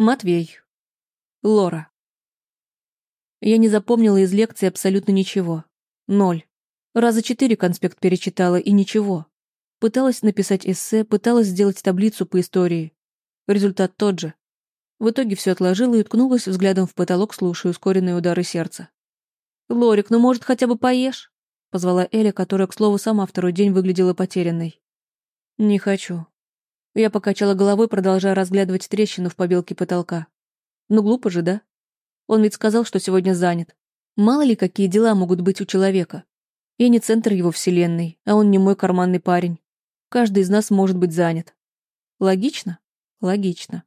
Матвей. Лора. Я не запомнила из лекции абсолютно ничего. Ноль. Раза четыре конспект перечитала, и ничего. Пыталась написать эссе, пыталась сделать таблицу по истории. Результат тот же. В итоге все отложила и уткнулась взглядом в потолок, слушая ускоренные удары сердца. «Лорик, ну, может, хотя бы поешь?» — позвала Эля, которая, к слову, сама второй день выглядела потерянной. «Не хочу», я покачала головой, продолжая разглядывать трещину в побелке потолка. Ну, глупо же, да? Он ведь сказал, что сегодня занят. Мало ли, какие дела могут быть у человека. Я не центр его вселенной, а он не мой карманный парень. Каждый из нас может быть занят. Логично? Логично.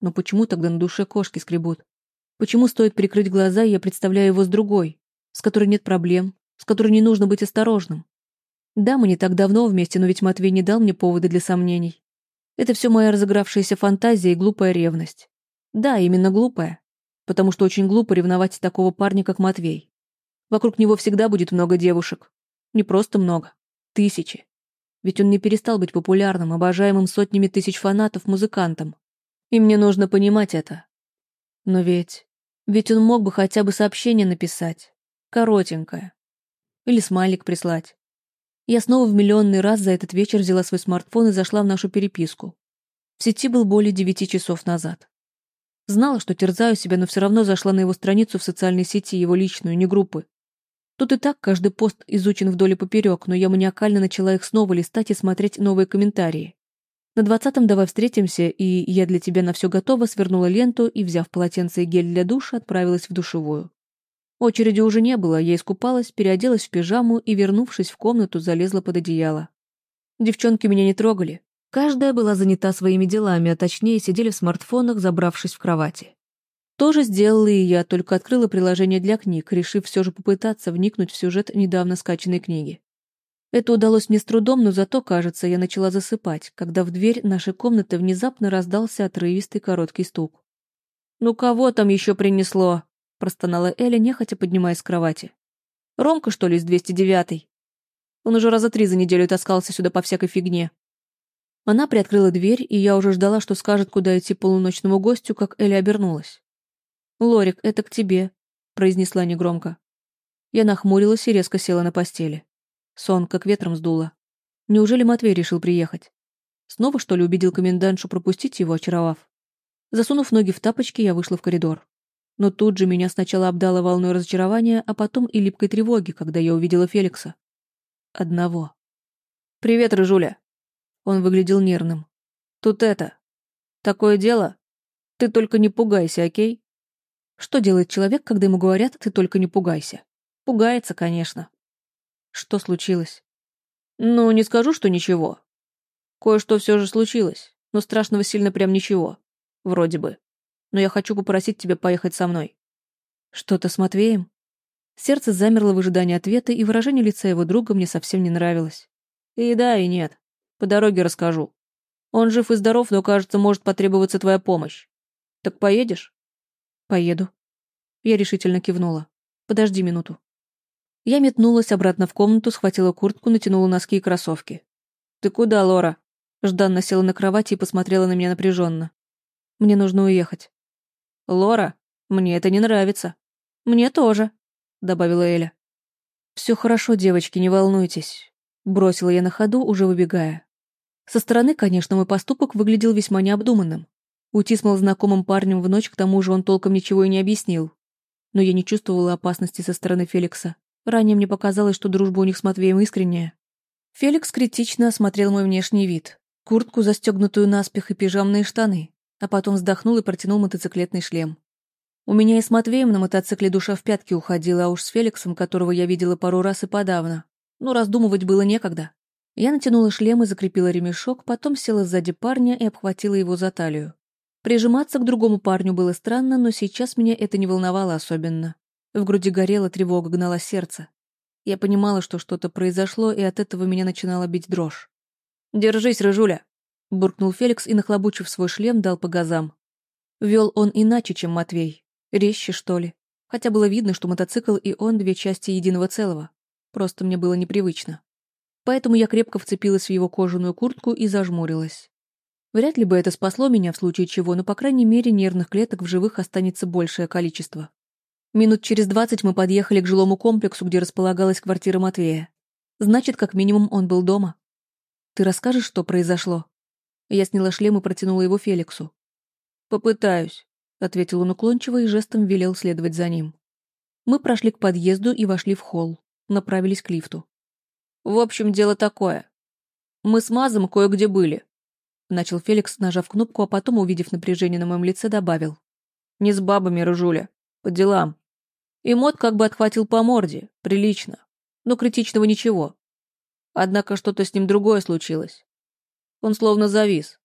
Но почему тогда на душе кошки скребут? Почему стоит прикрыть глаза, и я представляю его с другой, с которой нет проблем, с которой не нужно быть осторожным? Да, мы не так давно вместе, но ведь Матвей не дал мне повода для сомнений. Это все моя разыгравшаяся фантазия и глупая ревность. Да, именно глупая. Потому что очень глупо ревновать такого парня, как Матвей. Вокруг него всегда будет много девушек. Не просто много. Тысячи. Ведь он не перестал быть популярным, обожаемым сотнями тысяч фанатов, музыкантом. И мне нужно понимать это. Но ведь... Ведь он мог бы хотя бы сообщение написать. Коротенькое. Или смайлик прислать. Я снова в миллионный раз за этот вечер взяла свой смартфон и зашла в нашу переписку. В сети был более девяти часов назад. Знала, что терзаю себя, но все равно зашла на его страницу в социальной сети, его личную, не группы. Тут и так каждый пост изучен вдоль и поперек, но я маниакально начала их снова листать и смотреть новые комментарии. На двадцатом «давай встретимся» и «я для тебя на все готова» свернула ленту и, взяв полотенце и гель для душа, отправилась в душевую. Очереди уже не было, я искупалась, переоделась в пижаму и, вернувшись в комнату, залезла под одеяло. Девчонки меня не трогали. Каждая была занята своими делами, а точнее сидели в смартфонах, забравшись в кровати. Тоже сделала и я, только открыла приложение для книг, решив все же попытаться вникнуть в сюжет недавно скачанной книги. Это удалось мне с трудом, но зато, кажется, я начала засыпать, когда в дверь нашей комнаты внезапно раздался отрывистый короткий стук. «Ну кого там еще принесло?» Простонала Эля, нехотя поднимаясь с кровати. «Ромка, что ли, из 209-й? Он уже раза три за неделю таскался сюда по всякой фигне». Она приоткрыла дверь, и я уже ждала, что скажет, куда идти полуночному гостю, как Эля обернулась. «Лорик, это к тебе», — произнесла негромко. Я нахмурилась и резко села на постели. Сон как ветром сдуло. Неужели Матвей решил приехать? Снова, что ли, убедил комендантшу пропустить его, очаровав? Засунув ноги в тапочки, я вышла в коридор. Но тут же меня сначала обдало волной разочарования, а потом и липкой тревоги, когда я увидела Феликса. Одного. «Привет, Рыжуля!» Он выглядел нервным. «Тут это... Такое дело. Ты только не пугайся, окей?» Что делает человек, когда ему говорят «ты только не пугайся»? Пугается, конечно. Что случилось? Ну, не скажу, что ничего. Кое-что все же случилось, но страшного сильно прям ничего. Вроде бы но я хочу попросить тебя поехать со мной». «Что-то с Матвеем?» Сердце замерло в ожидании ответа, и выражение лица его друга мне совсем не нравилось. «И да, и нет. По дороге расскажу. Он жив и здоров, но, кажется, может потребоваться твоя помощь. Так поедешь?» «Поеду». Я решительно кивнула. «Подожди минуту». Я метнулась обратно в комнату, схватила куртку, натянула носки и кроссовки. «Ты куда, Лора?» Жданна села на кровати и посмотрела на меня напряженно. «Мне нужно уехать». «Лора, мне это не нравится». «Мне тоже», — добавила Эля. «Все хорошо, девочки, не волнуйтесь», — бросила я на ходу, уже выбегая. Со стороны, конечно, мой поступок выглядел весьма необдуманным. Уйти с малознакомым парнем в ночь, к тому же он толком ничего и не объяснил. Но я не чувствовала опасности со стороны Феликса. Ранее мне показалось, что дружба у них с Матвеем искренняя. Феликс критично осмотрел мой внешний вид. Куртку, застегнутую наспех, и пижамные штаны а потом вздохнул и протянул мотоциклетный шлем. У меня и с Матвеем на мотоцикле душа в пятки уходила, а уж с Феликсом, которого я видела пару раз и подавно. Ну, раздумывать было некогда. Я натянула шлем и закрепила ремешок, потом села сзади парня и обхватила его за талию. Прижиматься к другому парню было странно, но сейчас меня это не волновало особенно. В груди горела тревога, гнала сердце. Я понимала, что что-то произошло, и от этого меня начинала бить дрожь. «Держись, Рыжуля!» Буркнул Феликс и, нахлобучив свой шлем, дал по газам. Вел он иначе, чем Матвей. Резче, что ли. Хотя было видно, что мотоцикл и он — две части единого целого. Просто мне было непривычно. Поэтому я крепко вцепилась в его кожаную куртку и зажмурилась. Вряд ли бы это спасло меня в случае чего, но, по крайней мере, нервных клеток в живых останется большее количество. Минут через двадцать мы подъехали к жилому комплексу, где располагалась квартира Матвея. Значит, как минимум, он был дома. Ты расскажешь, что произошло? Я сняла шлем и протянула его Феликсу. «Попытаюсь», — ответил он уклончиво и жестом велел следовать за ним. Мы прошли к подъезду и вошли в холл, направились к лифту. «В общем, дело такое. Мы с Мазом кое-где были», — начал Феликс, нажав кнопку, а потом, увидев напряжение на моем лице, добавил. «Не с бабами, Рыжуля. По делам. И Мот как бы отхватил по морде. Прилично. Но критичного ничего. Однако что-то с ним другое случилось. Он словно завис.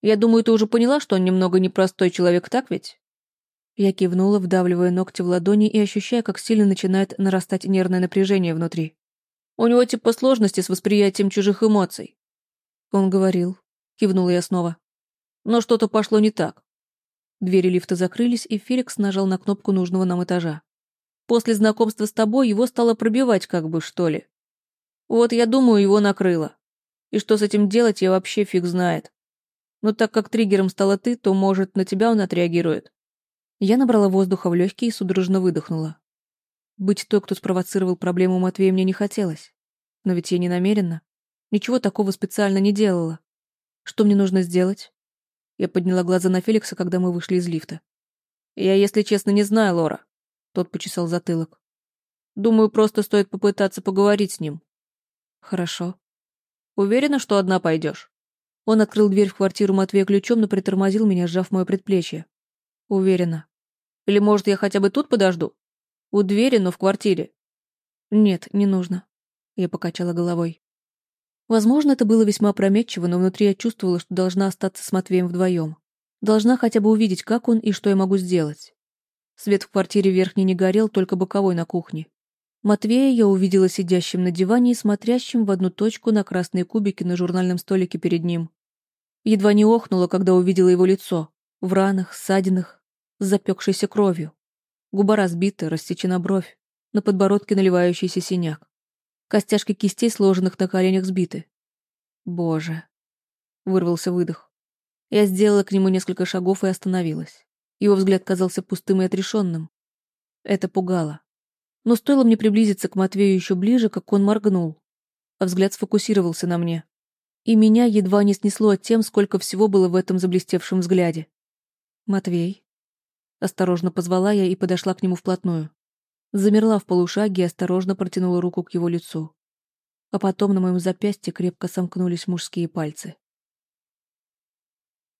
Я думаю, ты уже поняла, что он немного непростой человек, так ведь?» Я кивнула, вдавливая ногти в ладони и ощущая, как сильно начинает нарастать нервное напряжение внутри. У него типа сложности с восприятием чужих эмоций. Он говорил. Кивнула я снова. Но что-то пошло не так. Двери лифта закрылись, и Феликс нажал на кнопку нужного нам этажа. После знакомства с тобой его стало пробивать как бы, что ли. Вот я думаю, его накрыло. И что с этим делать, я вообще фиг знает. Но так как триггером стала ты, то, может, на тебя он отреагирует. Я набрала воздуха в легкие и судорожно выдохнула. Быть той, кто спровоцировал проблему Матвея, мне не хотелось. Но ведь я не намеренно. Ничего такого специально не делала. Что мне нужно сделать? Я подняла глаза на Феликса, когда мы вышли из лифта. Я, если честно, не знаю, Лора. Тот почесал затылок. Думаю, просто стоит попытаться поговорить с ним. Хорошо. Уверена, что одна пойдешь? Он открыл дверь в квартиру Матвея ключом, но притормозил меня, сжав мое предплечье. Уверена. Или, может, я хотя бы тут подожду? У двери, но в квартире. Нет, не нужно. Я покачала головой. Возможно, это было весьма опрометчиво, но внутри я чувствовала, что должна остаться с Матвеем вдвоем. Должна хотя бы увидеть, как он и что я могу сделать. Свет в квартире верхней не горел, только боковой на кухне. Матвея я увидела сидящим на диване и смотрящим в одну точку на красные кубики на журнальном столике перед ним. Едва не охнула, когда увидела его лицо. В ранах, ссадинах, с запекшейся кровью. Губа разбита, рассечена бровь, на подбородке наливающийся синяк. Костяшки кистей, сложенных на коленях, сбиты. Боже. Вырвался выдох. Я сделала к нему несколько шагов и остановилась. Его взгляд казался пустым и отрешенным. Это пугало. Но стоило мне приблизиться к Матвею еще ближе, как он моргнул, а взгляд сфокусировался на мне. И меня едва не снесло от тем, сколько всего было в этом заблестевшем взгляде. «Матвей», Осторожно позвала я и подошла к нему вплотную. Замерла в полушаге и осторожно протянула руку к его лицу. А потом на моем запястье крепко сомкнулись мужские пальцы.